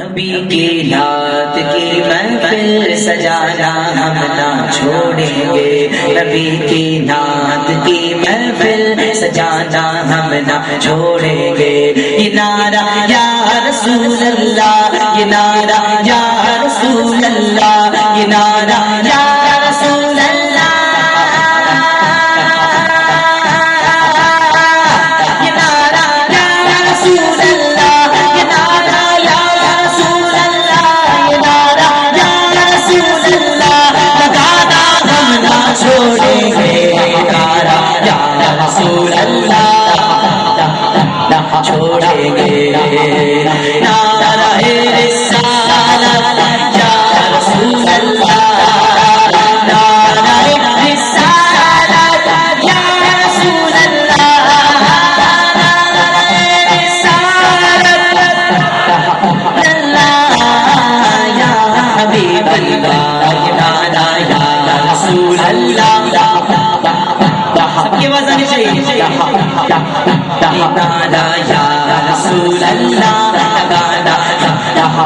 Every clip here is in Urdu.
نبی کی لات کی محفل سجانا ہم نہ چھوڑیں گے۔ نبی کی نعت کی محفل سجانا ہم نہ چھوڑیں گے۔ یہ نعرہ یا رسول اللہ، یہ نعرہ یا رسول اللہ۔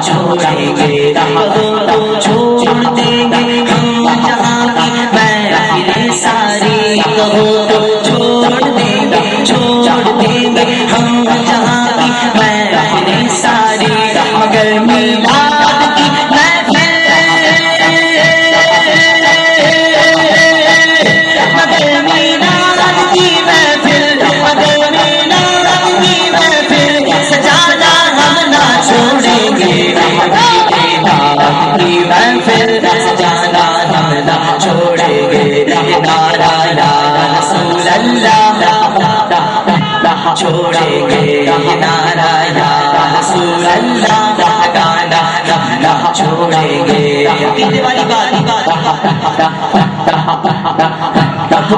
چھوڑیں گے۔ چھوڑ چھوڑیں گے نارا یا رسول اللہ گانا نہ چھوڑیں گے عقیدے والی بات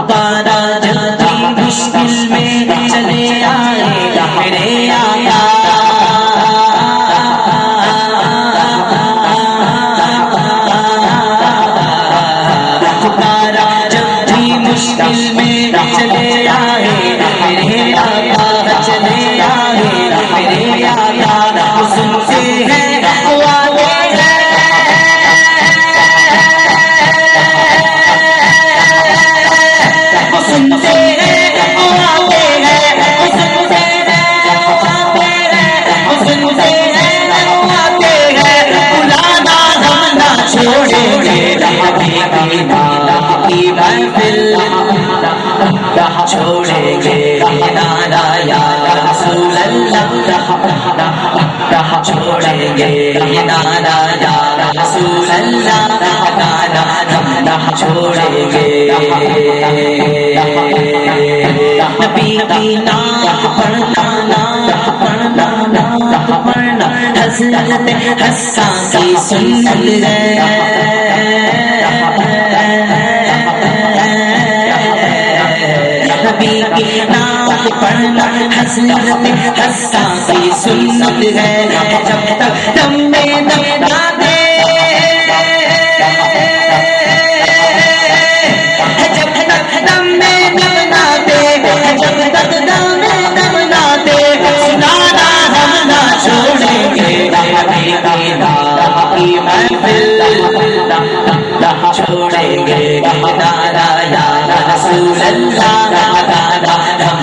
پارا جلدی مشکل میں چلے آئے میرے آیا پارا جب بھی مشکل میں چلے آئے، میرے آیا میرے آیا سنتے ہیں وہ آتے چھوڑیں گے نارا رسول اللہ گے نبی نام پڑھنا نام پڑھنا نام پڑھنا حضرت حسان کی سنت ہے پڑھنا حسرت حسان کی سنت ہے۔ جب تک دم میں دم نہ دے۔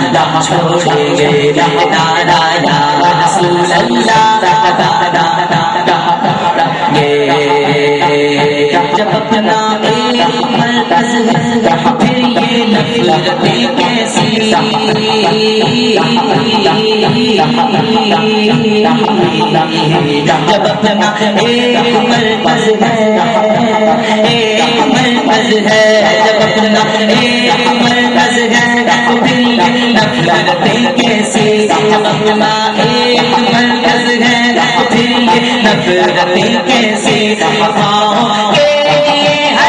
ہم نہ چھوڑیں نارا یا رسول اللہ جب اپنا ایک مرکز ہے پھر یہ نفرتیں کیسی جب اپنا ایک مرکز ہے ایک مرکز ہے جب اپنا ایک مرکز یہ نفرتیں کیسی جب اپنا ایک مرکز ہے پھر یہ نفرتیں کیسی کے لیے ہے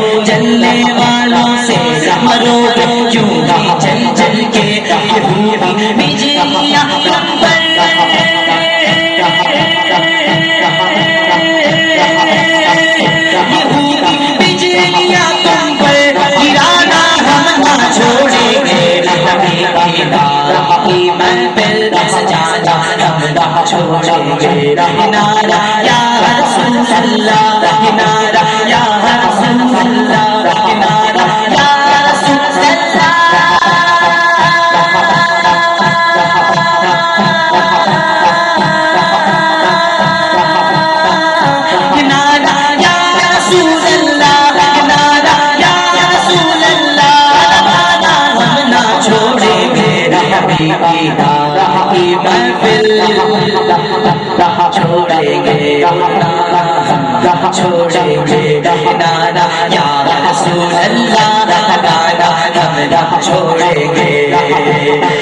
رہنا بندہ چھوڑے رہنارا یا رسول اللہ رہنارا یا رسول اللہ رہنارا چھوڑے گے۔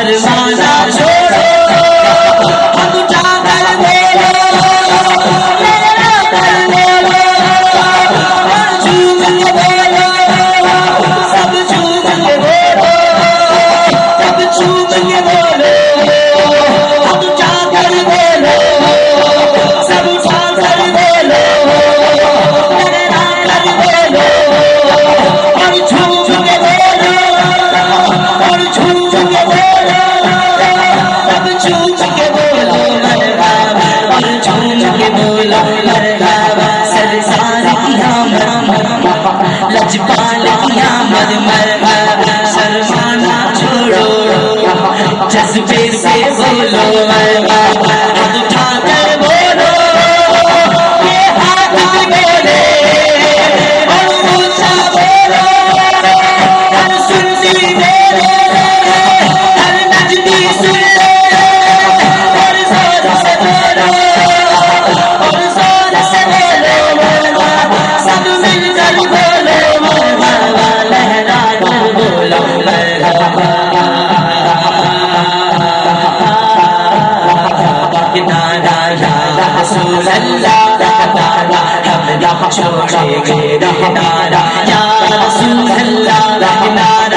I just want to show you. Lord. چھوڑے گے ہمارا یا رسول اللہ رحمت